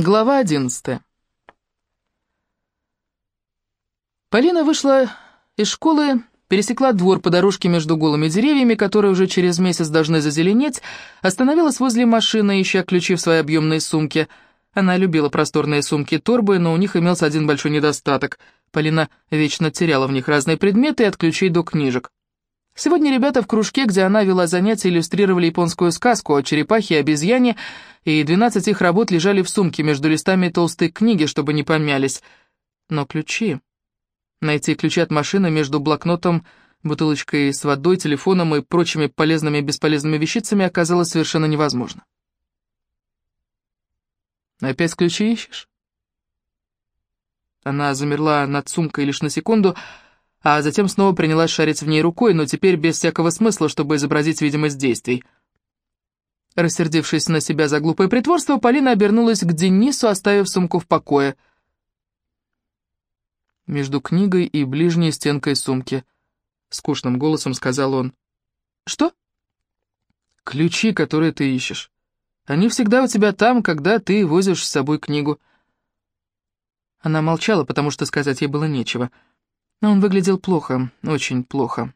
Глава одиннадцатая. Полина вышла из школы, пересекла двор по дорожке между голыми деревьями, которые уже через месяц должны зазеленеть, остановилась возле машины, ища ключи в своей объемной сумке. Она любила просторные сумки-торбы, но у них имелся один большой недостаток. Полина вечно теряла в них разные предметы, от ключей до книжек. Сегодня ребята в кружке, где она вела занятия, иллюстрировали японскую сказку о черепахе и обезьяне, и 12 их работ лежали в сумке между листами толстой книги, чтобы не помялись. Но ключи... Найти ключи от машины между блокнотом, бутылочкой с водой, телефоном и прочими полезными и бесполезными вещицами оказалось совершенно невозможно. «Опять ключи ищешь?» Она замерла над сумкой лишь на секунду, а затем снова принялась шарить в ней рукой, но теперь без всякого смысла, чтобы изобразить видимость действий. Рассердившись на себя за глупое притворство, Полина обернулась к Денису, оставив сумку в покое. «Между книгой и ближней стенкой сумки», — скучным голосом сказал он. «Что?» «Ключи, которые ты ищешь. Они всегда у тебя там, когда ты возишь с собой книгу». Она молчала, потому что сказать ей было нечего. Но он выглядел плохо, очень плохо.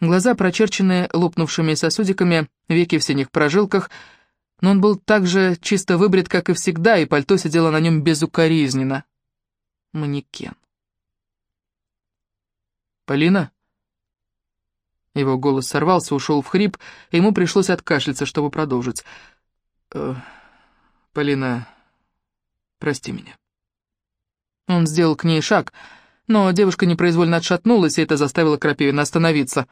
Глаза, прочерченные лопнувшими сосудиками, веки в синих прожилках, но он был так же чисто выбрит, как и всегда, и пальто сидело на нем безукоризненно. Манекен. «Полина?» Его голос сорвался, ушел в хрип, и ему пришлось откашляться, чтобы продолжить. «Э, «Полина, прости меня». Он сделал к ней шаг — но девушка непроизвольно отшатнулась, и это заставило Крапивина остановиться.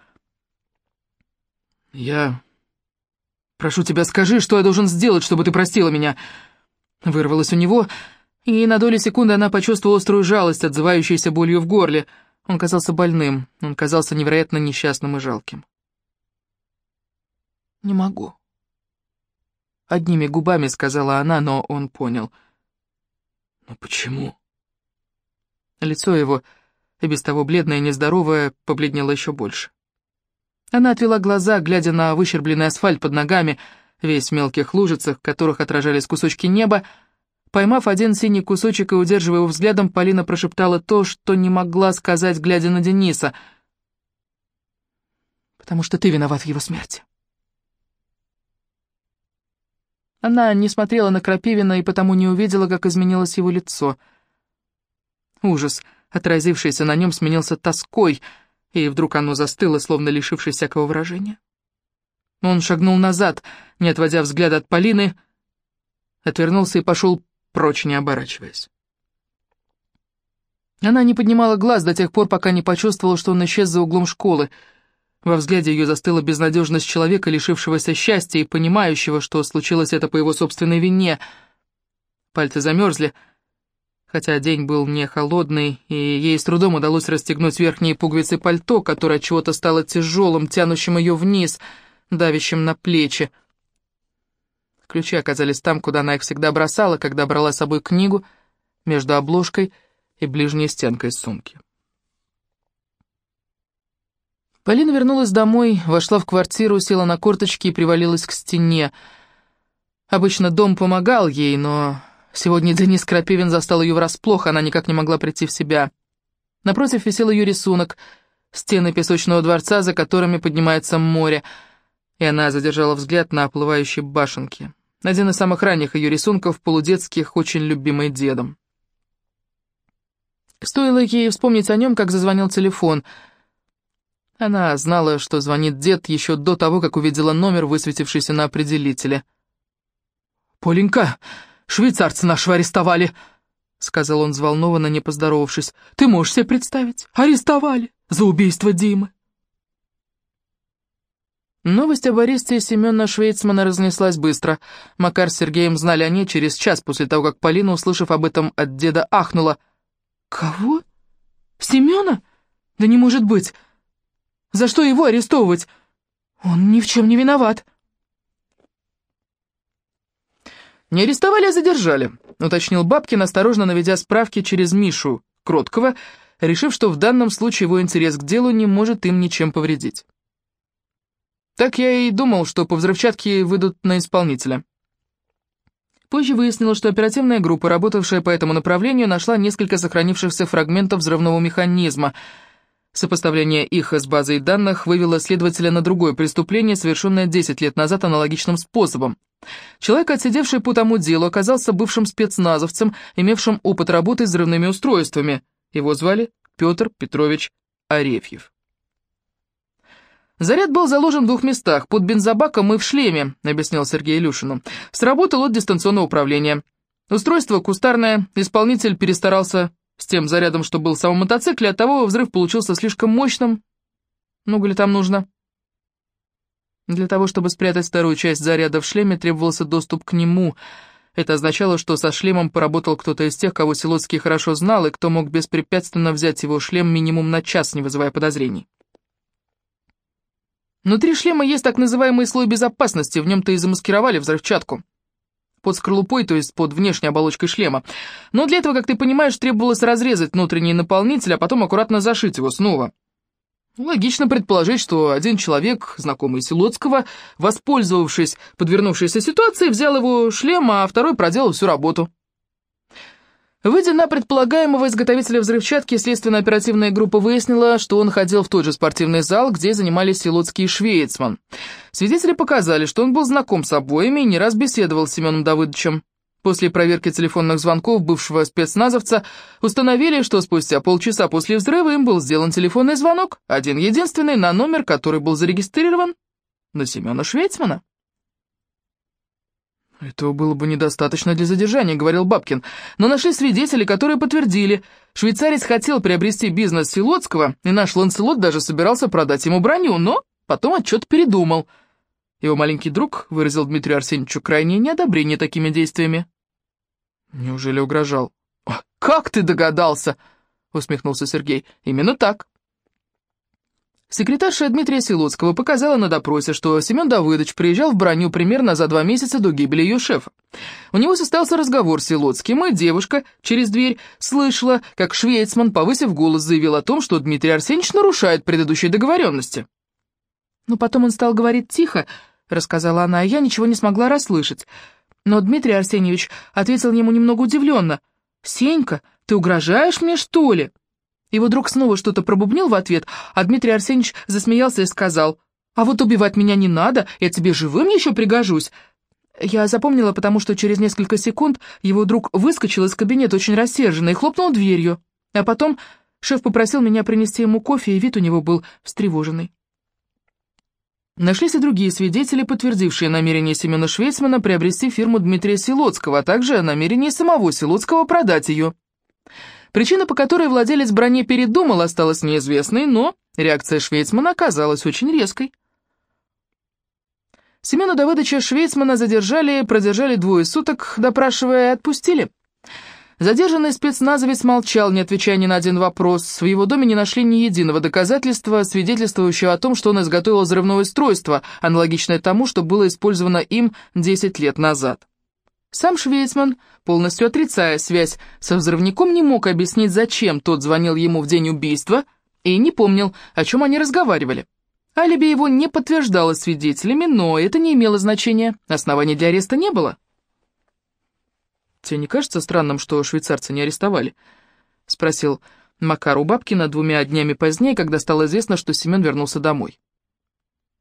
«Я... прошу тебя, скажи, что я должен сделать, чтобы ты простила меня?» Вырвалось у него, и на долю секунды она почувствовала острую жалость, отзывающуюся болью в горле. Он казался больным, он казался невероятно несчастным и жалким. «Не могу». Одними губами сказала она, но он понял. «Но почему?» Лицо его, и без того бледное и нездоровое, побледнело еще больше. Она отвела глаза, глядя на выщербленный асфальт под ногами, весь в мелких лужицах, в которых отражались кусочки неба. Поймав один синий кусочек и удерживая его взглядом, Полина прошептала то, что не могла сказать, глядя на Дениса. «Потому что ты виноват в его смерти». Она не смотрела на Крапивина и потому не увидела, как изменилось его лицо — Ужас, отразившийся на нем, сменился тоской, и вдруг оно застыло, словно лишившись всякого выражения. Он шагнул назад, не отводя взгляд от Полины, отвернулся и пошел прочь, не оборачиваясь. Она не поднимала глаз до тех пор, пока не почувствовала, что он исчез за углом школы. Во взгляде ее застыла безнадежность человека, лишившегося счастья и понимающего, что случилось это по его собственной вине. Пальцы замерзли, хотя день был не холодный, и ей с трудом удалось расстегнуть верхние пуговицы пальто, которое чего-то стало тяжелым, тянущим ее вниз, давящим на плечи. Ключи оказались там, куда она их всегда бросала, когда брала с собой книгу между обложкой и ближней стенкой сумки. Полина вернулась домой, вошла в квартиру, села на корточки и привалилась к стене. Обычно дом помогал ей, но Сегодня Денис Крапивин застал ее врасплох, она никак не могла прийти в себя. Напротив висел ее рисунок, стены песочного дворца, за которыми поднимается море, и она задержала взгляд на оплывающие башенки. Один из самых ранних ее рисунков, полудетских, очень любимый дедом. Стоило ей вспомнить о нем, как зазвонил телефон. Она знала, что звонит дед еще до того, как увидела номер, высветившийся на определителе. «Поленька!» Швейцарцы нашего арестовали!» — сказал он взволнованно, не поздоровавшись. «Ты можешь себе представить? Арестовали за убийство Димы!» Новость об аресте Семена Швейцмана разнеслась быстро. Макар с Сергеем знали ней через час после того, как Полина, услышав об этом от деда, ахнула. «Кого? Семена? Да не может быть! За что его арестовывать? Он ни в чем не виноват!» «Не арестовали, а задержали», — уточнил Бабкин, осторожно наведя справки через Мишу Кроткого, решив, что в данном случае его интерес к делу не может им ничем повредить. Так я и думал, что по взрывчатке выйдут на исполнителя. Позже выяснилось, что оперативная группа, работавшая по этому направлению, нашла несколько сохранившихся фрагментов взрывного механизма. Сопоставление их с базой данных вывело следователя на другое преступление, совершенное 10 лет назад аналогичным способом. Человек, отсидевший по тому делу, оказался бывшим спецназовцем, имевшим опыт работы с взрывными устройствами. Его звали Петр Петрович Арефьев. «Заряд был заложен в двух местах, под бензобаком и в шлеме», — объяснил Сергей Илюшину. «Сработал от дистанционного управления. Устройство кустарное, исполнитель перестарался с тем зарядом, что был в самом мотоцикле, оттого взрыв получился слишком мощным. Много ли там нужно?» Для того, чтобы спрятать вторую часть заряда в шлеме, требовался доступ к нему. Это означало, что со шлемом поработал кто-то из тех, кого Силоцкий хорошо знал, и кто мог беспрепятственно взять его шлем минимум на час, не вызывая подозрений. Внутри шлема есть так называемый слой безопасности, в нем-то и замаскировали взрывчатку. Под скорлупой, то есть под внешней оболочкой шлема. Но для этого, как ты понимаешь, требовалось разрезать внутренний наполнитель, а потом аккуратно зашить его снова. Логично предположить, что один человек, знакомый Силоцкого, воспользовавшись подвернувшейся ситуацией, взял его шлем, а второй проделал всю работу. Выйдя на предполагаемого изготовителя взрывчатки, следственно-оперативная группа выяснила, что он ходил в тот же спортивный зал, где занимались Силотский и Швейцман. Свидетели показали, что он был знаком с обоими и не раз беседовал с Семеном Давыдовичем. После проверки телефонных звонков бывшего спецназовца установили, что спустя полчаса после взрыва им был сделан телефонный звонок, один-единственный, на номер, который был зарегистрирован на Семена Швейцмана. «Этого было бы недостаточно для задержания», — говорил Бабкин. «Но нашли свидетели, которые подтвердили. Швейцарец хотел приобрести бизнес Силотского, и наш Ланселот даже собирался продать ему броню, но потом отчет передумал». Его маленький друг выразил Дмитрию Арсеньевичу крайнее неодобрение такими действиями. «Неужели угрожал?» «Как ты догадался?» — усмехнулся Сергей. «Именно так». Секретарша Дмитрия Силуцкого показала на допросе, что Семен Давыдович приезжал в броню примерно за два месяца до гибели ее шефа. У него состоялся разговор с Силуцким, и девушка через дверь слышала, как Швейцман, повысив голос, заявил о том, что Дмитрий Арсеньевич нарушает предыдущие договоренности. «Но потом он стал говорить тихо», — рассказала она, — «я ничего не смогла расслышать». Но Дмитрий Арсеньевич ответил ему немного удивленно. «Сенька, ты угрожаешь мне, что ли?» Его друг снова что-то пробубнил в ответ, а Дмитрий Арсеньевич засмеялся и сказал, «А вот убивать меня не надо, я тебе живым еще пригожусь». Я запомнила, потому что через несколько секунд его друг выскочил из кабинета очень рассерженный и хлопнул дверью. А потом шеф попросил меня принести ему кофе, и вид у него был встревоженный. Нашлись и другие свидетели, подтвердившие намерение Семена Швейцмана приобрести фирму Дмитрия Силоцкого, а также намерение самого Силоцкого продать ее. Причина, по которой владелец брони передумал, осталась неизвестной, но реакция Швейцмана оказалась очень резкой. Семена Давыдовича Швейцмана задержали, продержали двое суток, допрашивая и отпустили. Задержанный спецназовец молчал, не отвечая ни на один вопрос. В его доме не нашли ни единого доказательства, свидетельствующего о том, что он изготовил взрывное устройство, аналогичное тому, что было использовано им 10 лет назад. Сам Швейцман, полностью отрицая связь со взрывником, не мог объяснить, зачем тот звонил ему в день убийства, и не помнил, о чем они разговаривали. Алиби его не подтверждалось свидетелями, но это не имело значения, оснований для ареста не было. «Тебе не кажется странным, что швейцарца не арестовали?» — спросил Макар у Бабкина двумя днями позднее, когда стало известно, что Семен вернулся домой.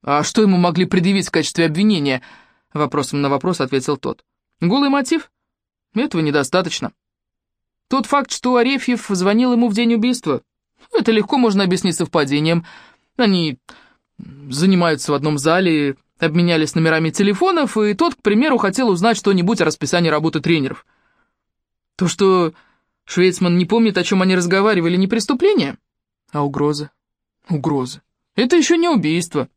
«А что ему могли предъявить в качестве обвинения?» — вопросом на вопрос ответил тот. Голый мотив? Этого недостаточно. Тот факт, что Арефьев звонил ему в день убийства, это легко можно объяснить совпадением. Они занимаются в одном зале, обменялись номерами телефонов, и тот, к примеру, хотел узнать что-нибудь о расписании работы тренеров. То, что Швейцман не помнит, о чем они разговаривали, не преступление, а угроза. Угроза. Это еще не убийство.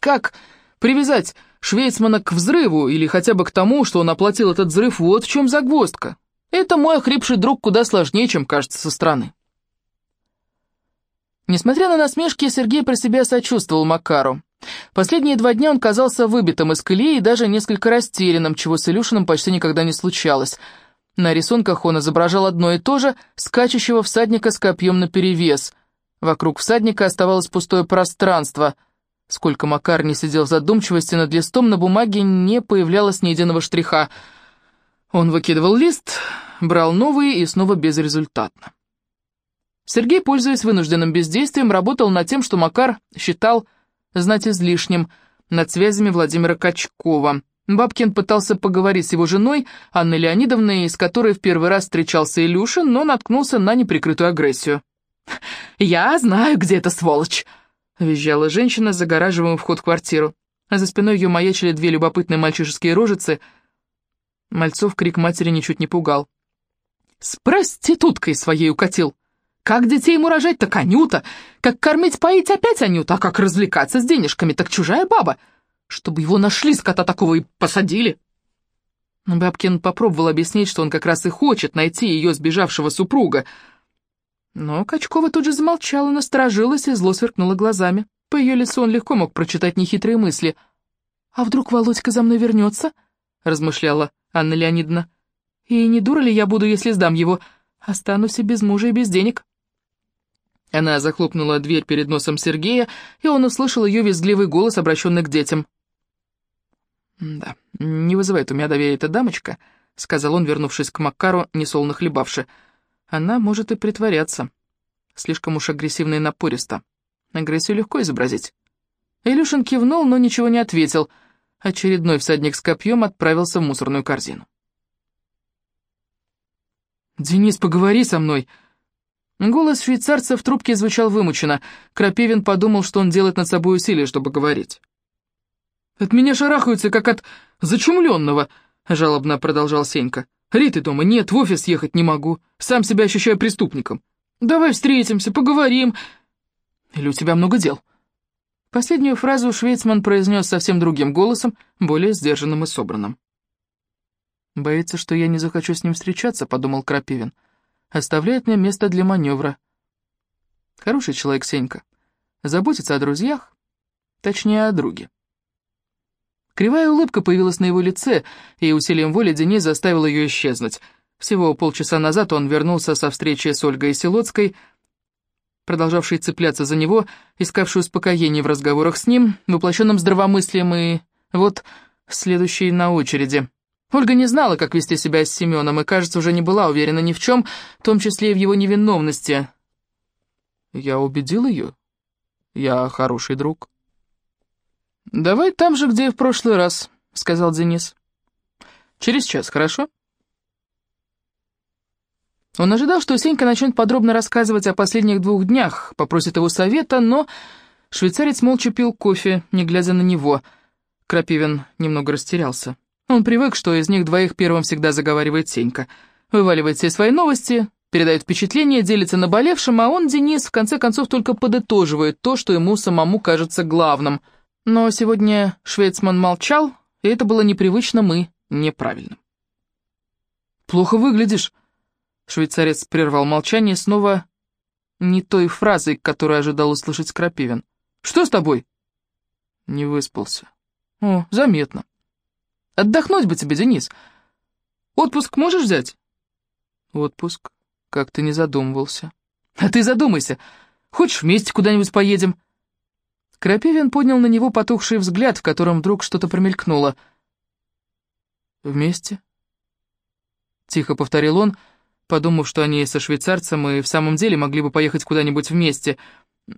Как привязать Швейцмана к взрыву или хотя бы к тому, что он оплатил этот взрыв, вот в чем загвоздка. Это мой охрипший друг куда сложнее, чем кажется со стороны. Несмотря на насмешки, Сергей про себя сочувствовал Макару. Последние два дня он казался выбитым из колеи и даже несколько растерянным, чего с Илюшиным почти никогда не случалось. На рисунках он изображал одно и то же, скачущего всадника с копьем наперевес. Вокруг всадника оставалось пустое пространство — Сколько Макар не сидел в задумчивости над листом, на бумаге не появлялось ни единого штриха. Он выкидывал лист, брал новый и снова безрезультатно. Сергей, пользуясь вынужденным бездействием, работал над тем, что Макар считал знать излишним, над связями Владимира Качкова. Бабкин пытался поговорить с его женой, Анной Леонидовной, с которой в первый раз встречался Илюшин, но наткнулся на неприкрытую агрессию. «Я знаю, где эта сволочь!» — визжала женщина, загораживая вход в квартиру. А за спиной ее маячили две любопытные мальчишеские рожицы. Мальцов крик матери ничуть не пугал. «С проституткой своей укатил! Как детей ему рожать, так Анюта! Как кормить, поить опять Анюта! А как развлекаться с денежками, так чужая баба! Чтобы его нашли, скота такого, и посадили!» Бабкин попробовал объяснить, что он как раз и хочет найти ее сбежавшего супруга — но Качкова тут же замолчала, насторожилась и зло сверкнула глазами. По ее лицу он легко мог прочитать нехитрые мысли. «А вдруг Володька за мной вернется?» — размышляла Анна Леонидовна. «И не дура ли я буду, если сдам его? Останусь и без мужа, и без денег». Она захлопнула дверь перед носом Сергея, и он услышал ее визгливый голос, обращенный к детям. «Да, не вызывает у меня доверия эта дамочка», — сказал он, вернувшись к Макару, несолоно хлебавши. Она может и притворяться. Слишком уж агрессивно и напористо. Агрессию легко изобразить. Илюшин кивнул, но ничего не ответил. Очередной всадник с копьем отправился в мусорную корзину. «Денис, поговори со мной!» Голос швейцарца в трубке звучал вымученно. Крапивин подумал, что он делает над собой усилие, чтобы говорить. «От меня шарахаются, как от зачумленного», — жалобно продолжал Сенька. Риты дома нет, в офис ехать не могу. Сам себя ощущаю преступником. Давай встретимся, поговорим. Или у тебя много дел?» Последнюю фразу Швейцман произнес совсем другим голосом, более сдержанным и собранным. «Боится, что я не захочу с ним встречаться», — подумал Крапивин. «Оставляет мне место для маневра». Хороший человек Сенька. Заботится о друзьях, точнее, о друге. Кривая улыбка появилась на его лице, и усилием воли Денис заставил ее исчезнуть. Всего полчаса назад он вернулся со встречи с Ольгой Селоцкой, продолжавшей цепляться за него, искавшей успокоение в разговорах с ним, воплощенным здравомыслием, и вот следующий на очереди. Ольга не знала, как вести себя с Семеном, и, кажется, уже не была уверена ни в чем, в том числе и в его невиновности. «Я убедил ее. Я хороший друг». «Давай там же, где и в прошлый раз», — сказал Денис. «Через час, хорошо?» Он ожидал, что Сенька начнет подробно рассказывать о последних двух днях, попросит его совета, но швейцарец молча пил кофе, не глядя на него. Крапивин немного растерялся. Он привык, что из них двоих первым всегда заговаривает Сенька. Вываливает все свои новости, передает впечатление, делится наболевшим, а он, Денис, в конце концов только подытоживает то, что ему самому кажется главным — но сегодня швейцман молчал, и это было непривычным и неправильным. «Плохо выглядишь», — швейцарец прервал молчание снова не той фразой, которую ожидал услышать Крапивин. «Что с тобой?» «Не выспался». «О, заметно. Отдохнуть бы тебе, Денис. Отпуск можешь взять?» «Отпуск? Как ты не задумывался?» «А ты задумайся. Хочешь, вместе куда-нибудь поедем?» Крапивин поднял на него потухший взгляд, в котором вдруг что-то промелькнуло. «Вместе?» Тихо повторил он, подумав, что они со швейцарцем и в самом деле могли бы поехать куда-нибудь вместе.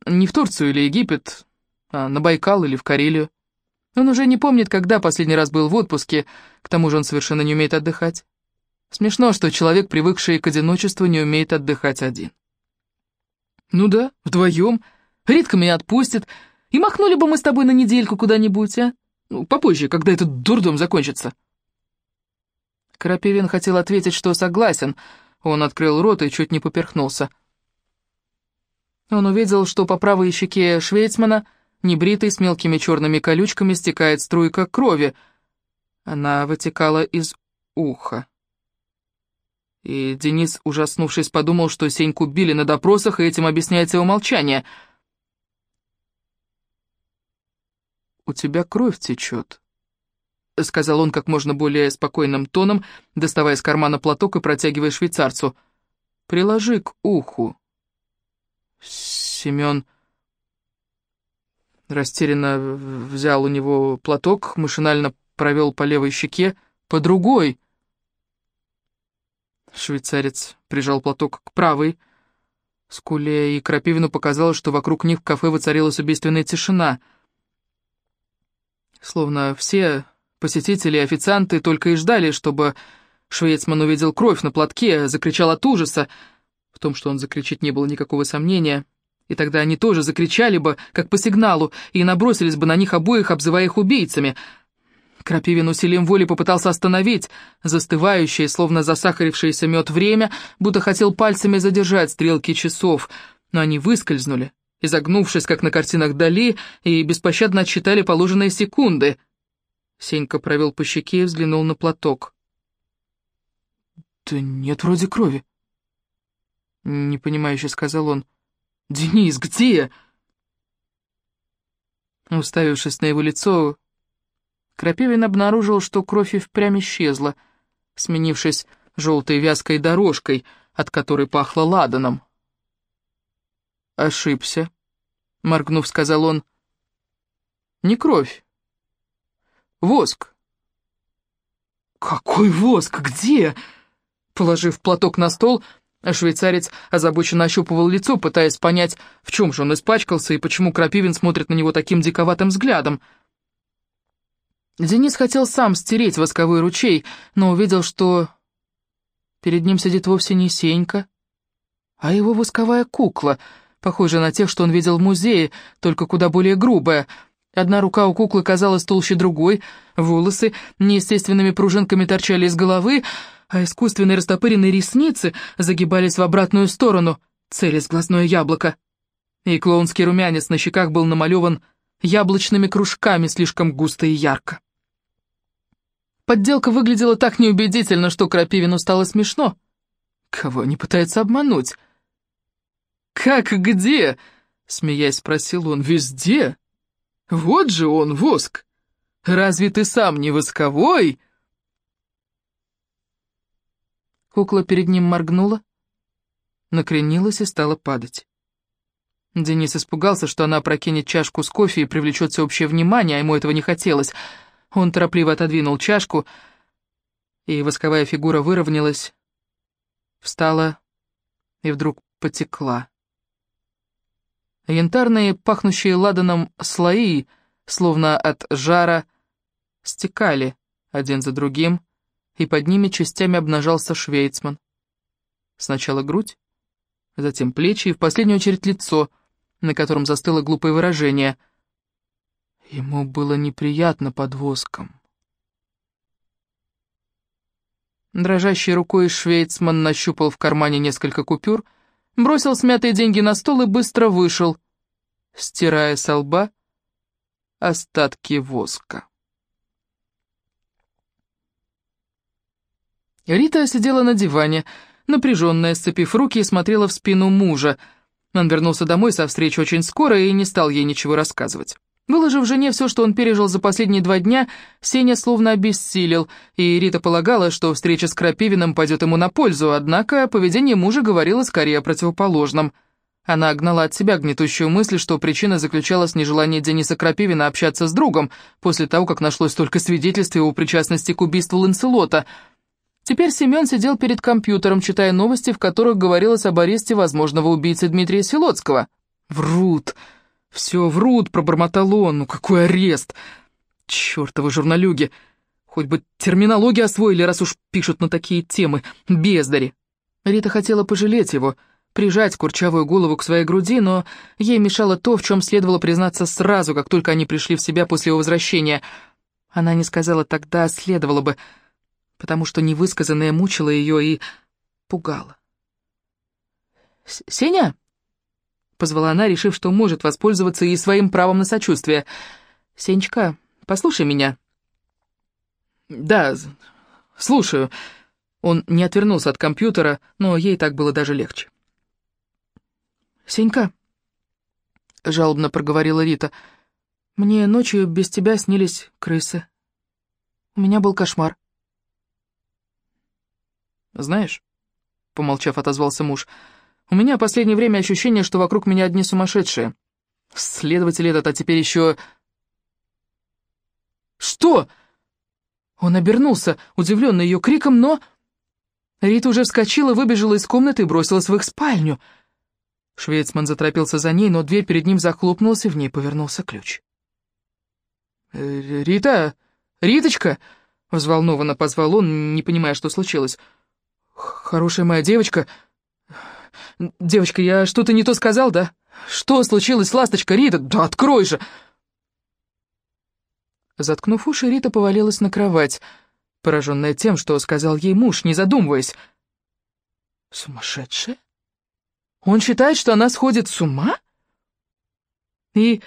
Не в Турцию или Египет, а на Байкал или в Карелию. Он уже не помнит, когда последний раз был в отпуске, к тому же он совершенно не умеет отдыхать. Смешно, что человек, привыкший к одиночеству, не умеет отдыхать один. «Ну да, вдвоем. Ритка меня отпустит, и махнули бы мы с тобой на недельку куда-нибудь, а? Ну, попозже, когда этот дурдом закончится». Крапивин хотел ответить, что согласен. Он открыл рот и чуть не поперхнулся. Он увидел, что по правой щеке Швейцмана, небритой, с мелкими черными колючками, стекает струйка крови. Она вытекала из уха. И Денис, ужаснувшись, подумал, что Сеньку били на допросах, и этим объясняется его молчание — у тебя кровь течет», — сказал он как можно более спокойным тоном, доставая из кармана платок и протягивая швейцарцу. «Приложи к уху». Семен Растерянно взял у него платок, машинально провел по левой щеке, по другой. Швейцарец прижал платок к правой скуле, и Крапивину показалось, что вокруг них в кафе воцарилась убийственная тишина. Словно все посетители и официанты только и ждали, чтобы Швейцман увидел кровь на платке, закричал от ужаса. В том, что он закричит, не было никакого сомнения. И тогда они тоже закричали бы, как по сигналу, и набросились бы на них обоих, обзывая их убийцами. Крапивин усилием воли попытался остановить застывающее, словно засахарившееся мед время, будто хотел пальцами задержать стрелки часов, но они выскользнули, изогнувшись, как на картинах Дали, и беспощадно отсчитали положенные секунды. Сенька провел по щеке и взглянул на платок. «Да нет вроде крови», — непонимающе сказал он. «Денис, где?» Уставившись на его лицо, Крапивин обнаружил, что кровь и впрямь исчезла, сменившись желтой вязкой дорожкой, от которой пахло ладаном. «Ошибся», — моргнув, сказал он. «Не кровь. Воск». «Какой воск? Где?» Положив платок на стол, швейцарец озабоченно ощупывал лицо, пытаясь понять, в чем же он испачкался и почему Крапивин смотрит на него таким диковатым взглядом. Денис хотел сам стереть восковой ручей, но увидел, что перед ним сидит вовсе не Сенька, а его восковая кукла, похожая на тех, что он видел в музее, только куда более грубая. Одна рука у куклы казалась толще другой, волосы неестественными пружинками торчали из головы, а искусственные растопыренные ресницы загибались в обратную сторону, целясь глазное яблоко. И клоунский румянец на щеках был намалеван яблочными кружками слишком густо и ярко. Подделка выглядела так неубедительно, что Крапивину стало смешно. Кого они пытаются обмануть? «Как где?» — смеясь спросил он. «Везде? Вот же он, воск! Разве ты сам не восковой?» Кукла перед ним моргнула, накренилась и стала падать. Денис испугался, что она опрокинет чашку с кофе и привлечет всеобщее внимание, а ему этого не хотелось — он торопливо отодвинул чашку, и восковая фигура выровнялась, встала и вдруг потекла. Янтарные, пахнущие ладаном слои, словно от жара, стекали один за другим, и под ними частями обнажался швейцман. Сначала грудь, затем плечи и в последнюю очередь лицо, на котором застыло глупое выражение — Ему было неприятно под воском. Дрожащей рукой швейцман нащупал в кармане несколько купюр, бросил смятые деньги на стол и быстро вышел, стирая со лба остатки воска. Рита сидела на диване, напряженная, сцепив руки и смотрела в спину мужа. Он вернулся домой со встречи очень скоро и не стал ей ничего рассказывать. Выложив жене все, что он пережил за последние два дня, Сеня словно обессилел, и Рита полагала, что встреча с Крапивиным пойдет ему на пользу, однако поведение мужа говорило скорее о противоположном. Она огнала от себя гнетущую мысль, что причина заключалась в нежелании Дениса Крапивина общаться с другом, после того, как нашлось столько свидетельств его причастности к убийству Ланселота. Теперь Семен сидел перед компьютером, читая новости, в которых говорилось об аресте возможного убийцы Дмитрия Силоцкого. «Врут!» «Все врут», — пробормотал он. «Ну какой арест! Чёртовы журналюги! Хоть бы терминологию освоили, раз уж пишут на такие темы. Бездари!» Рита хотела пожалеть его, прижать курчавую голову к своей груди, но ей мешало то, в чем следовало признаться сразу, как только они пришли в себя после его возвращения. Она не сказала тогда, следовало бы, потому что невысказанное мучило ее и пугало. «Сеня?» Позвала она, решив, что может воспользоваться и своим правом на сочувствие. «Сенечка, послушай меня». «Да, слушаю». Он не отвернулся от компьютера, но ей так было даже легче. «Сенька», — жалобно проговорила Рита, — «мне ночью без тебя снились крысы. У меня был кошмар». «Знаешь», — помолчав, отозвался муж, — у меня в последнее время ощущение, что вокруг меня одни сумасшедшие. Следователь этот, а теперь еще... Что? Он обернулся, удивленный ее криком, но... Рита уже вскочила, выбежала из комнаты и бросилась в их спальню. Швейцман заторопился за ней, но дверь перед ним захлопнулась, и в ней повернулся ключ. «Э, «Рита! Риточка!» — взволнованно позвал он, не понимая, что случилось. «Хорошая моя девочка! Девочка, я что-то не то сказал, да? Что случилось, ласточка, Рита? Да открой же!» Заткнув уши, Рита повалилась на кровать, пораженная тем, что сказал ей муж, не задумываясь. «Сумасшедшая? Он считает, что она сходит с ума? И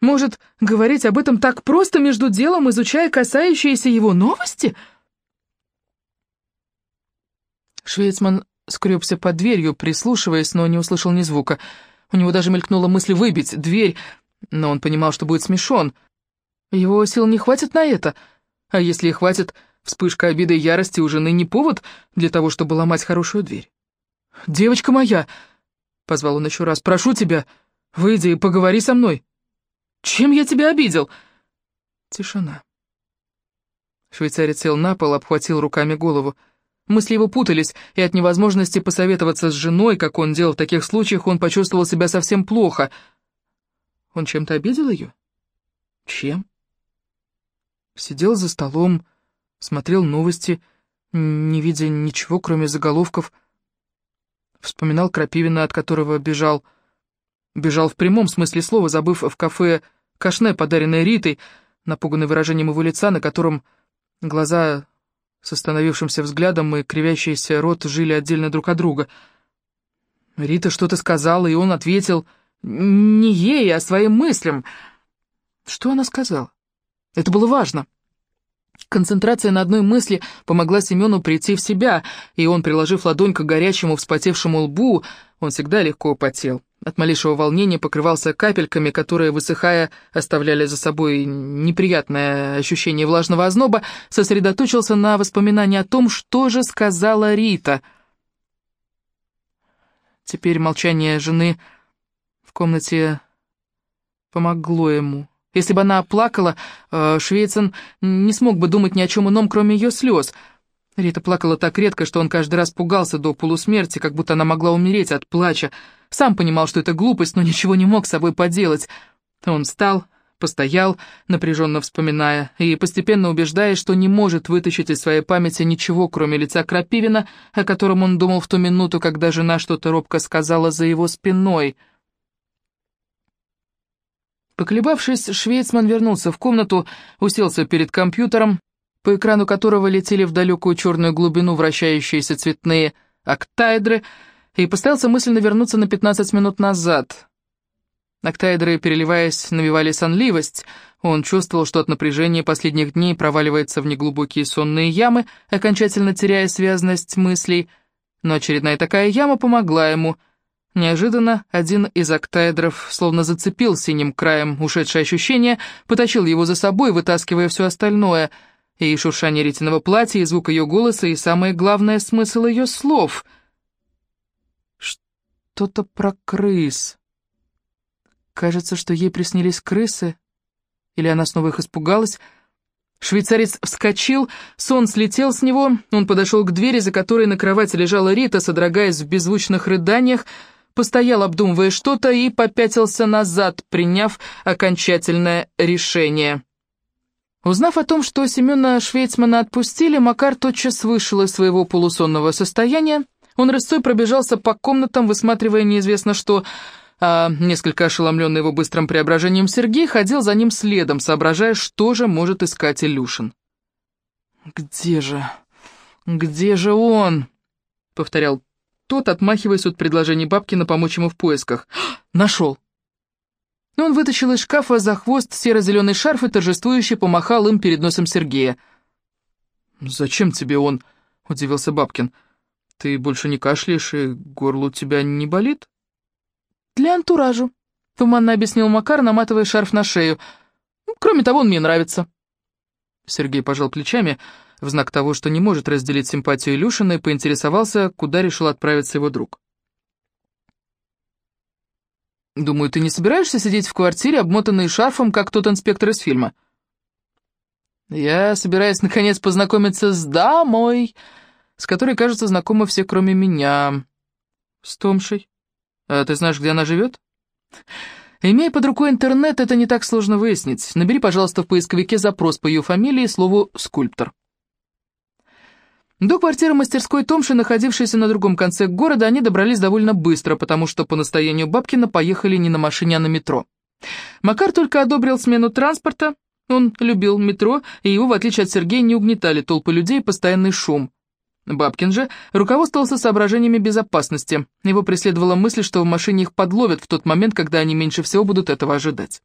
может говорить об этом так просто между делом, изучая касающиеся его новости?» Швейцман скребся под дверью, прислушиваясь, но не услышал ни звука. У него даже мелькнула мысль выбить дверь, но он понимал, что будет смешон — его сил не хватит на это. А если и хватит, вспышка обиды и ярости у жены не повод для того, чтобы ломать хорошую дверь. «Девочка моя!» — позвал он еще раз. «Прошу тебя, выйди и поговори со мной. Чем я тебя обидел?» Тишина. Швейцарец сел на пол, обхватил руками голову. Мысли его путались, и от невозможности посоветоваться с женой, как он делал в таких случаях, он почувствовал себя совсем плохо. Он чем-то обидел ее? Чем? Сидел за столом, смотрел новости, не видя ничего, кроме заголовков. Вспоминал Крапивина, от которого бежал. Бежал в прямом смысле слова, забыв в кафе кашне, подаренное Ритой, напуганный выражением его лица, на котором глаза с остановившимся взглядом и кривящийся рот жили отдельно друг от друга. Рита что-то сказала, и он ответил не ей, а своим мыслям. Что она сказала? Это было важно. Концентрация на одной мысли помогла Семену прийти в себя, и он, приложив ладонь к горячему вспотевшему лбу, он всегда легко потел. От малейшего волнения покрывался капельками, которые, высыхая, оставляли за собой неприятное ощущение влажного озноба, сосредоточился на воспоминании о том, что же сказала Рита. Теперь молчание жены в комнате помогло ему. Если бы она плакала, э, Швейцен не смог бы думать ни о чем ином, кроме ее слез. Рита плакала так редко, что он каждый раз пугался до полусмерти, как будто она могла умереть от плача. Сам понимал, что это глупость, но ничего не мог с собой поделать. Он встал, постоял, напряженно вспоминая, и постепенно убеждаясь, что не может вытащить из своей памяти ничего, кроме лица Крапивина, о котором он думал в ту минуту, когда жена что-то робко сказала за его спиной — Поколебавшись, Швейцман вернулся в комнату, уселся перед компьютером, по экрану которого летели в далекую черную глубину вращающиеся цветные октаэдры, и постарался мысленно вернуться на 15 минут назад. Октаэдры, переливаясь, навевали сонливость. Он чувствовал, что от напряжения последних дней проваливается в неглубокие сонные ямы, окончательно теряя связность мыслей, но очередная такая яма помогла ему — Неожиданно один из октаэдров словно зацепил синим краем ушедшее ощущение, потащил его за собой, вытаскивая все остальное, и шуршание ретиного платья, и звук ее голоса, и самое главное, смысл ее слов. Что-то про крыс. Кажется, что ей приснились крысы, или она снова их испугалась. Швейцарец вскочил, сон слетел с него, он подошел к двери, за которой на кровати лежала Рита, содрогаясь в беззвучных рыданиях, постоял, обдумывая что-то, и попятился назад, приняв окончательное решение. Узнав о том, что Семена Швейцмана отпустили, Макар тотчас вышел из своего полусонного состояния. Он рысцой пробежался по комнатам, высматривая неизвестно что, а несколько ошеломленный его быстрым преображением Сергей ходил за ним следом, соображая, что же может искать Илюшин. «Где же? Где же он?» — повторял тот, отмахиваясь от предложений Бабкина помочь ему в поисках. «Нашел!» Он вытащил из шкафа за хвост серо-зеленый шарф и торжествующе помахал им перед носом Сергея. «Зачем тебе он?» — удивился Бабкин. «Ты больше не кашляешь, и горло у тебя не болит?» «Для антуражу», — туманно объяснил Макар, наматывая шарф на шею. «Кроме того, он мне нравится». Сергей пожал плечами, — в знак того, что не может разделить симпатию Илюшина, и поинтересовался, куда решил отправиться его друг. Думаю, ты не собираешься сидеть в квартире, обмотанный шарфом, как тот инспектор из фильма? Я собираюсь, наконец, познакомиться с дамой, с которой, кажется, знакомы все, кроме меня. С Томшей. А ты знаешь, где она живет? Имея под рукой интернет, это не так сложно выяснить. Набери, пожалуйста, в поисковике запрос по ее фамилии, слову «скульптор». До квартиры мастерской Томши, находившейся на другом конце города, они добрались довольно быстро, потому что по настоянию Бабкина поехали не на машине, а на метро. Макар только одобрил смену транспорта, он любил метро, и его, в отличие от Сергея, не угнетали толпы людей и постоянный шум. Бабкин же руководствовался соображениями безопасности. Его преследовала мысль, что в машине их подловят в тот момент, когда они меньше всего будут этого ожидать.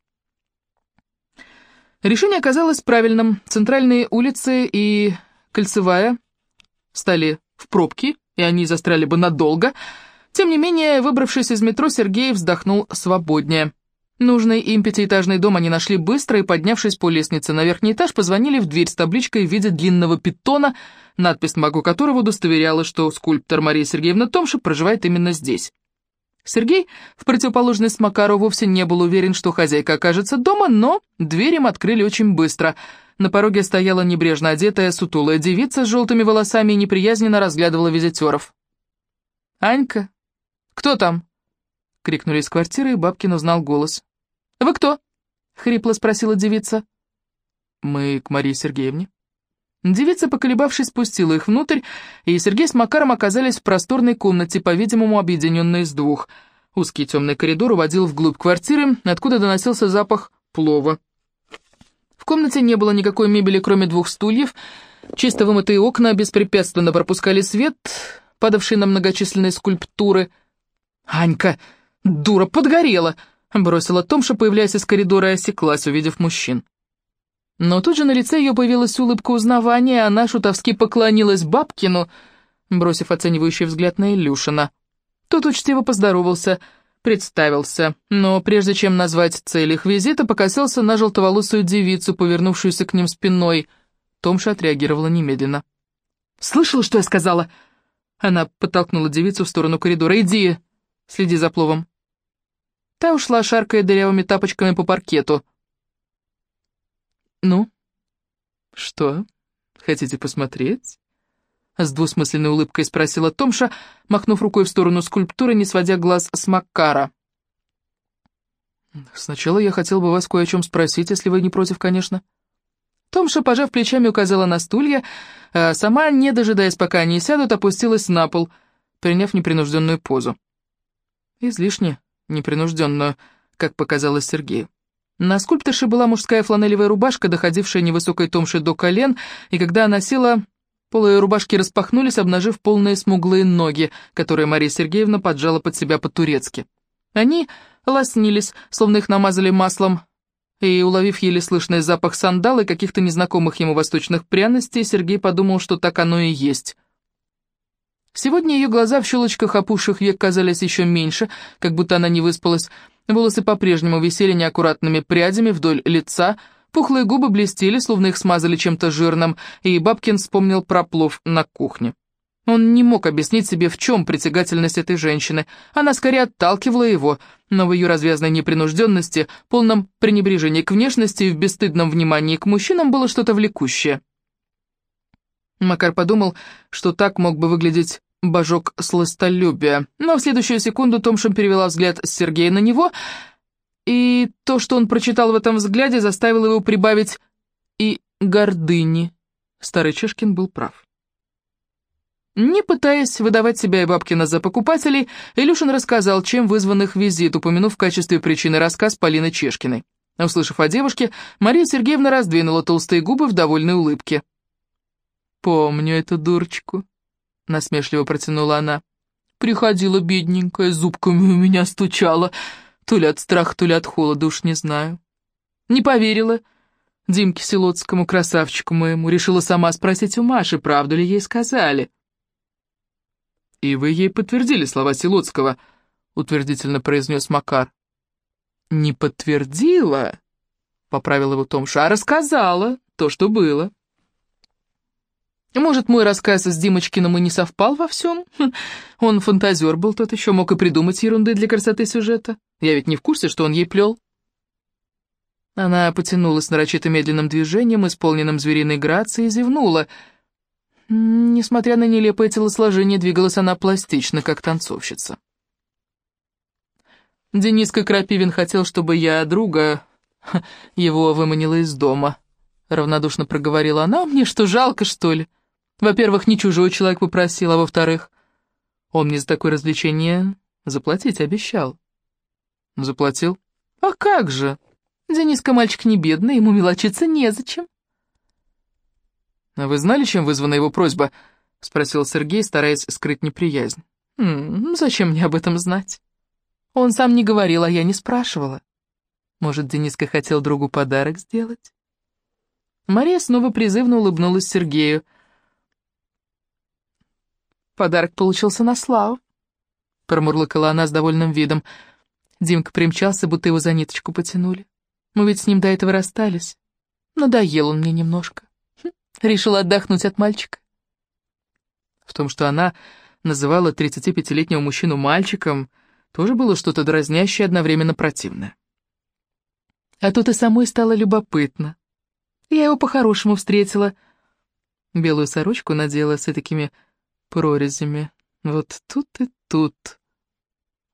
Решение оказалось правильным. Центральные улицы и кольцевая стали в пробки, и они застряли бы надолго. Тем не менее, выбравшись из метро, Сергей вздохнул свободнее. Нужный им пятиэтажный дом они нашли быстро и, поднявшись по лестнице на верхний этаж, позвонили в дверь с табличкой в виде длинного питона, надпись могу которого удостоверяла, что скульптор Мария Сергеевна Томша проживает именно здесь. Сергей, в противоположность Макару, вовсе не был уверен, что хозяйка окажется дома, но дверь им открыли очень быстро. На пороге стояла небрежно одетая сутулая девица с желтыми волосами и неприязненно разглядывала визитеров. «Анька? Кто там?» — крикнули из квартиры, и Бабкин узнал голос. «Вы кто?» — хрипло спросила девица. «Мы к Марии Сергеевне». Девица, поколебавшись, спустила их внутрь, и Сергей с Макаром оказались в просторной комнате, по-видимому, объединенной из двух. Узкий темный коридор уводил вглубь квартиры, откуда доносился запах плова. Комнате не было никакой мебели, кроме двух стульев. Чисто вымытые окна беспрепятственно пропускали свет, падавший на многочисленные скульптуры. «Анька, дура, подгорела!» Бросила Томша, появляясь из коридора, и осеклась, увидев мужчин. Но тут же на лице ее появилась улыбка узнавания, а она шутовски поклонилась Бабкину, бросив оценивающий взгляд на Илюшина. Тот учтиво поздоровался, представился, но прежде чем назвать цель их визита, покосился на желтоволосую девицу, повернувшуюся к ним спиной. Томша отреагировала немедленно. «Слышала, что я сказала?» Она подтолкнула девицу в сторону коридора. «Иди, следи за пловом». Та ушла, шаркая дырявыми тапочками по паркету. «Ну, что, хотите посмотреть?» С двусмысленной улыбкой спросила Томша, махнув рукой в сторону скульптуры, не сводя глаз с Маккара. «Сначала я хотел бы вас кое о чем спросить, если вы не против, конечно». Томша, пожав плечами, указала на стулья, а сама, не дожидаясь, пока они сядут, опустилась на пол, приняв непринужденную позу. Излишне непринужденную, как показалось Сергею. На скульпторше была мужская фланелевая рубашка, доходившая невысокой томшей до колен, и когда она села, полые рубашки распахнулись, обнажив полные смуглые ноги, которые Мария Сергеевна поджала под себя по-турецки. Они лоснились, словно их намазали маслом, и, уловив еле слышный запах сандала и каких-то незнакомых ему восточных пряностей, Сергей подумал, что так оно и есть. Сегодня ее глаза в щелочках опухших век казались еще меньше, как будто она не выспалась. Волосы по-прежнему висели неаккуратными прядями вдоль лица, пухлые губы блестели, словно их смазали чем-то жирным, и Бабкин вспомнил про плов на кухне. Он не мог объяснить себе, в чем притягательность этой женщины. Она скорее отталкивала его, но в ее развязной непринужденности, полном пренебрежении к внешности и в бесстыдном внимании к мужчинам было что-то влекущее. Макар подумал, что так мог бы выглядеть божок сластолюбия, но в следующую секунду Томшин перевела взгляд Сергея на него, и то, что он прочитал в этом взгляде, заставило его прибавить и гордыни. Старый Чешкин был прав. Не пытаясь выдавать себя и Бабкина за покупателей, Илюшин рассказал, чем вызван их визит, упомянув в качестве причины рассказ Полины Чешкиной. Услышав о девушке, Мария Сергеевна раздвинула толстые губы в довольной улыбке. «Помню эту дурочку», — насмешливо протянула она. «Приходила бедненькая, зубками у меня стучала, то ли от страха, то ли от холода, уж не знаю. Не поверила Димке Селоцкому, красавчику моему, решила сама спросить у Маши, правду ли ей сказали». «И вы ей подтвердили слова Селоцкого», — утвердительно произнес Макар. «Не подтвердила», — поправил его Томша, — «а рассказала то, что было». Может, мой рассказ с Димочкиным и не совпал во всем? Хм, он фантазер был тот еще, мог и придумать ерунды для красоты сюжета. Я ведь не в курсе, что он ей плел. Она потянулась нарочито медленным движением, исполненным звериной грацией, и зевнула. Несмотря на нелепое телосложение, двигалась она пластично, как танцовщица. Дениска Крапивин хотел, чтобы я друга его выманила из дома. Равнодушно проговорила она. «Мне что, жалко, что ли? Во-первых, не чужой человек попросил, а во-вторых, он мне за такое развлечение заплатить обещал». «Заплатил?» «А как же? Дениска мальчик не бедный, ему мелочиться незачем». «А вы знали, чем вызвана его просьба?» — спросил Сергей, стараясь скрыть неприязнь. «М -м, «Зачем мне об этом знать?» Он сам не говорил, а я не спрашивала. Может, Дениска хотел другу подарок сделать? Мария снова призывно улыбнулась Сергею. Подарок получился на славу. Промурлыкала она с довольным видом. Димка примчался, будто его за ниточку потянули. Мы ведь с ним до этого расстались. Надоел он мне немножко. Хм, решил отдохнуть от мальчика. В том, что она называла 35-летнего мужчину мальчиком, тоже было что-то дразнящее и одновременно противное. А тут и самой стало любопытно. Я его по-хорошему встретила. Белую сорочку надела с такими прорезями. Вот тут и тут.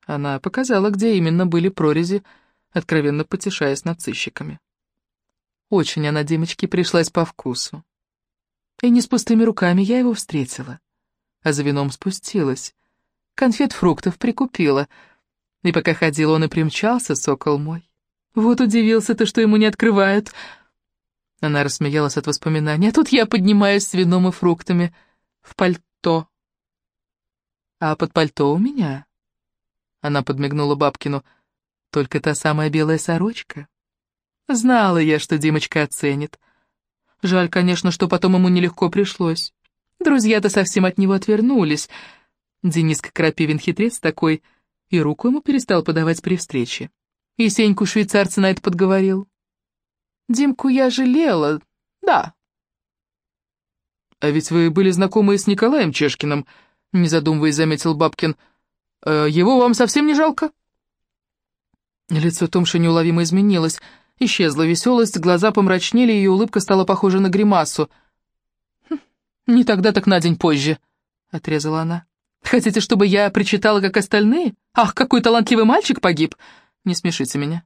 Она показала, где именно были прорези, откровенно потешаясь над сыщиками. Очень она Димочке пришлась по вкусу. И не с пустыми руками я его встретила, а за вином спустилась. Конфет-фруктов прикупила. И пока ходил, он и примчался, сокол мой. Вот удивился ты, что ему не открывают. Она рассмеялась от воспоминаний. А тут я поднимаюсь с вином и фруктами в пальто. А под пальто у меня... Она подмигнула Бабкину. Только та самая белая сорочка. Знала я, что Димочка оценит. Жаль, конечно, что потом ему нелегко пришлось. Друзья-то совсем от него отвернулись. Дениска Крапивин хитрец такой, и руку ему перестал подавать при встрече. И Сеньку швейцарца на это подговорил. Димку я жалела, да. «А ведь вы были знакомы с Николаем Чешкиным», — не задумываясь, заметил Бабкин. «Э, «Его вам совсем не жалко?» Лицо Томши неуловимо изменилось. Исчезла веселость, глаза помрачнели, и улыбка стала похожа на гримасу. «Хм, «Не тогда, так на день позже», — отрезала она. «Хотите, чтобы я причитала, как остальные? Ах, какой талантливый мальчик погиб! Не смешите меня».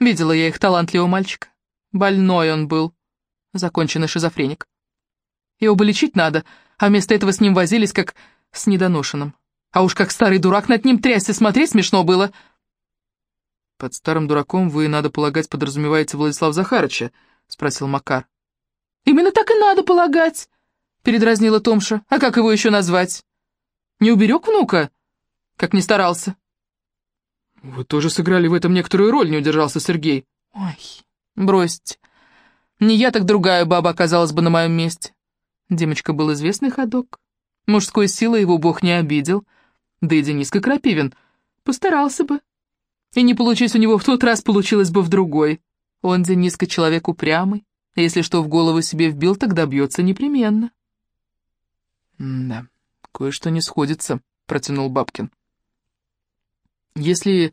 Видела я их талантливого мальчика. Больной он был. Законченный шизофреник. Его бы лечить надо, а вместо этого с ним возились, как с недоношенным. А уж как старый дурак над ним трясся, смотреть смешно было. «Под старым дураком вы, надо полагать, подразумеваете Владислав Захарыча?» — спросил Макар. «Именно так и надо полагать», — передразнила Томша. «А как его еще назвать? Не уберег внука, как не старался?» «Вы тоже сыграли в этом некоторую роль», — не удержался Сергей. «Ой, бросьте. Не я, так другая баба оказалась бы на моем месте». Димочка был известный ходок. Мужской силой его бог не обидел. Да и Дениска Крапивин постарался бы. И не получись у него в тот раз, получилось бы в другой. Он, Дениска, человек упрямый. Если что в голову себе вбил, так добьется непременно. «Да, кое-что не сходится», — протянул Бабкин. Если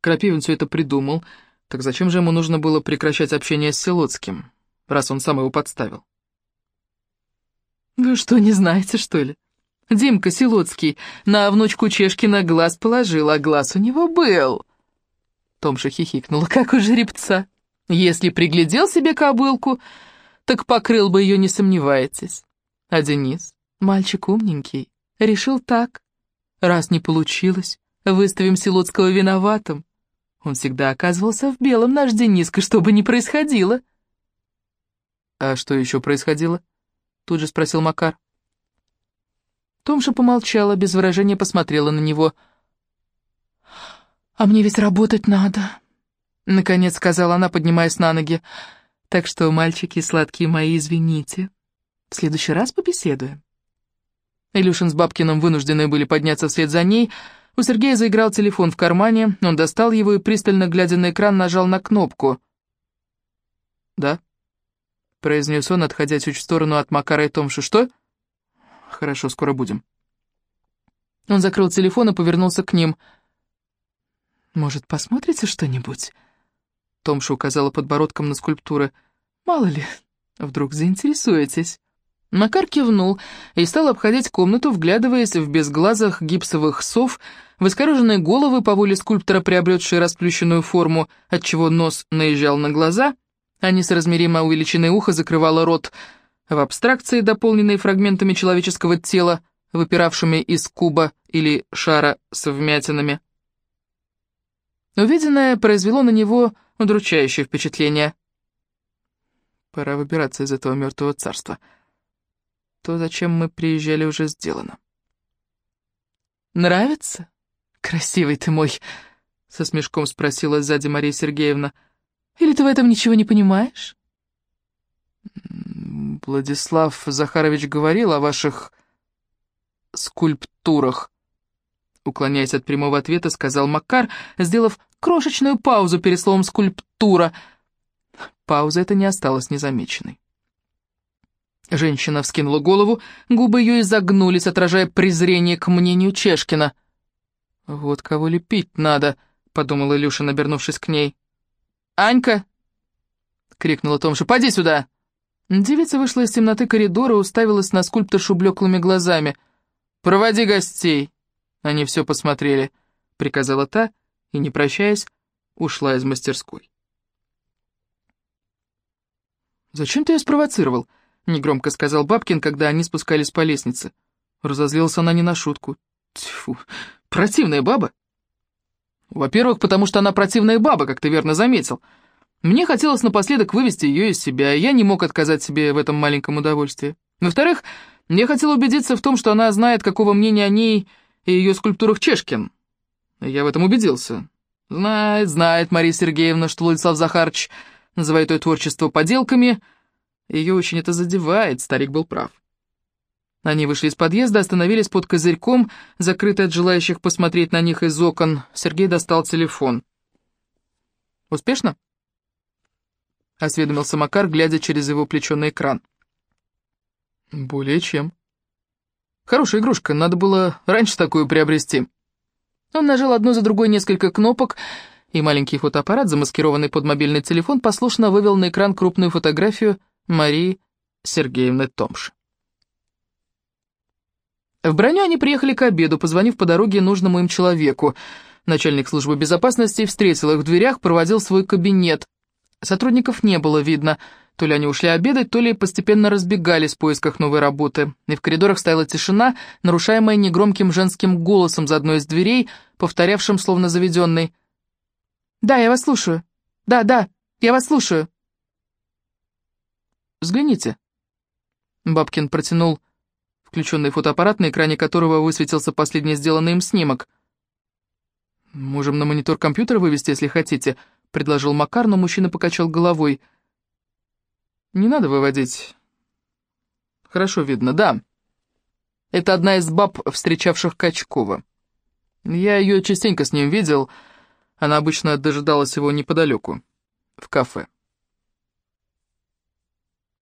Крапивин все это придумал, так зачем же ему нужно было прекращать общение с Селоцким, раз он сам его подставил? «Вы что, не знаете, что ли? Димка Селоцкий на внучку Чешкина глаз положил, а глаз у него был». Томша хихикнула, как у жеребца. «Если приглядел себе кобылку, так покрыл бы ее, не сомневайтесь. А Денис, мальчик умненький, решил так. Раз не получилось, Выставим Силуцкого виноватым. Он всегда оказывался в белом, наш Дениска, что бы ни происходило. «А что еще происходило?» — тут же спросил Макар. Томша помолчала, без выражения посмотрела на него. «А мне ведь работать надо», — наконец сказала она, поднимаясь на ноги. «Так что, мальчики сладкие мои, извините. В следующий раз побеседуем». Илюшин с Бабкиным вынуждены были подняться вслед за ней, — у Сергея заиграл телефон в кармане, он достал его и, пристально глядя на экран, нажал на кнопку. «Да?» Произнес он, отходя чуть в сторону от Макара и Томши. «Что?» «Хорошо, скоро будем». Он закрыл телефон и повернулся к ним. «Может, посмотрите что-нибудь?» Томша указала подбородком на скульптуры. «Мало ли, вдруг заинтересуетесь». Макар кивнул и стал обходить комнату, вглядываясь в безглазых гипсовых сов, в головы по воле скульптора, приобретшие расплющенную форму, отчего нос наезжал на глаза, а несоразмеримо увеличенное ухо закрывало рот, в абстракции, дополненной фрагментами человеческого тела, выпиравшими из куба или шара с вмятинами. Увиденное произвело на него удручающее впечатление. Пора выбираться из этого мертвого царства. То, зачем мы приезжали, уже сделано. «Нравится? Красивый ты мой!» — со смешком спросила сзади Мария Сергеевна. «Или ты в этом ничего не понимаешь?» «Владислав Захарович говорил о ваших скульптурах», уклоняясь от прямого ответа, сказал Макар, сделав крошечную паузу перед словом «скульптура». Пауза эта не осталась незамеченной. Женщина вскинула голову, губы ее изогнулись, отражая презрение к мнению Чешкина. «Вот кого лепить надо», — подумал Илюша, набернувшись к ней. «Анька!» — крикнула Томша. «Поди сюда!» Девица вышла из темноты коридора уставилась на скульпторшу блеклыми глазами. «Проводи гостей!» Они все посмотрели, — приказала та, и, не прощаясь, ушла из мастерской. «Зачем ты ее спровоцировал?» — негромко сказал Бабкин, когда они спускались по лестнице. Разозлилась она не на шутку. Тьфу, противная баба. Во-первых, потому что она противная баба, как ты верно заметил. Мне хотелось напоследок вывести ее из себя, и я не мог отказать себе в этом маленьком удовольствии. Во-вторых, я хотел убедиться в том, что она знает, какого мнения о ней и ее скульптурах Чешкин. Я в этом убедился. Знает, знает Мария Сергеевна, что Владислав Захарович называет ее творчество поделками — ее очень это задевает, старик был прав. Они вышли из подъезда, остановились под козырьком, закрытый от желающих посмотреть на них из окон. Сергей достал телефон. «Успешно?» — осведомился Макар, глядя через его плечо на экран. «Более чем». «Хорошая игрушка, надо было раньше такую приобрести». Он нажал одну за другой несколько кнопок, и маленький фотоаппарат, замаскированный под мобильный телефон, послушно вывел на экран крупную фотографию — Марии Сергеевны Томш. В броню они приехали к обеду, позвонив по дороге нужному им человеку. Начальник службы безопасности встретил их в дверях, проводил свой кабинет. Сотрудников не было видно, то ли они ушли обедать, то ли постепенно разбегались в поисках новой работы. И в коридорах стояла тишина, нарушаемая негромким женским голосом за одной из дверей, повторявшим словно заведенный. «Да, я вас слушаю. Да, да, я вас слушаю». Взгляните». Бабкин протянул включенный фотоаппарат, на экране которого высветился последний сделанный им снимок. «Можем на монитор компьютера вывести, если хотите», — предложил Макар, но мужчина покачал головой. «Не надо выводить. Хорошо видно, да. Это одна из баб, встречавших Качкова. Я ее частенько с ним видел. Она обычно дожидалась его неподалеку, в кафе».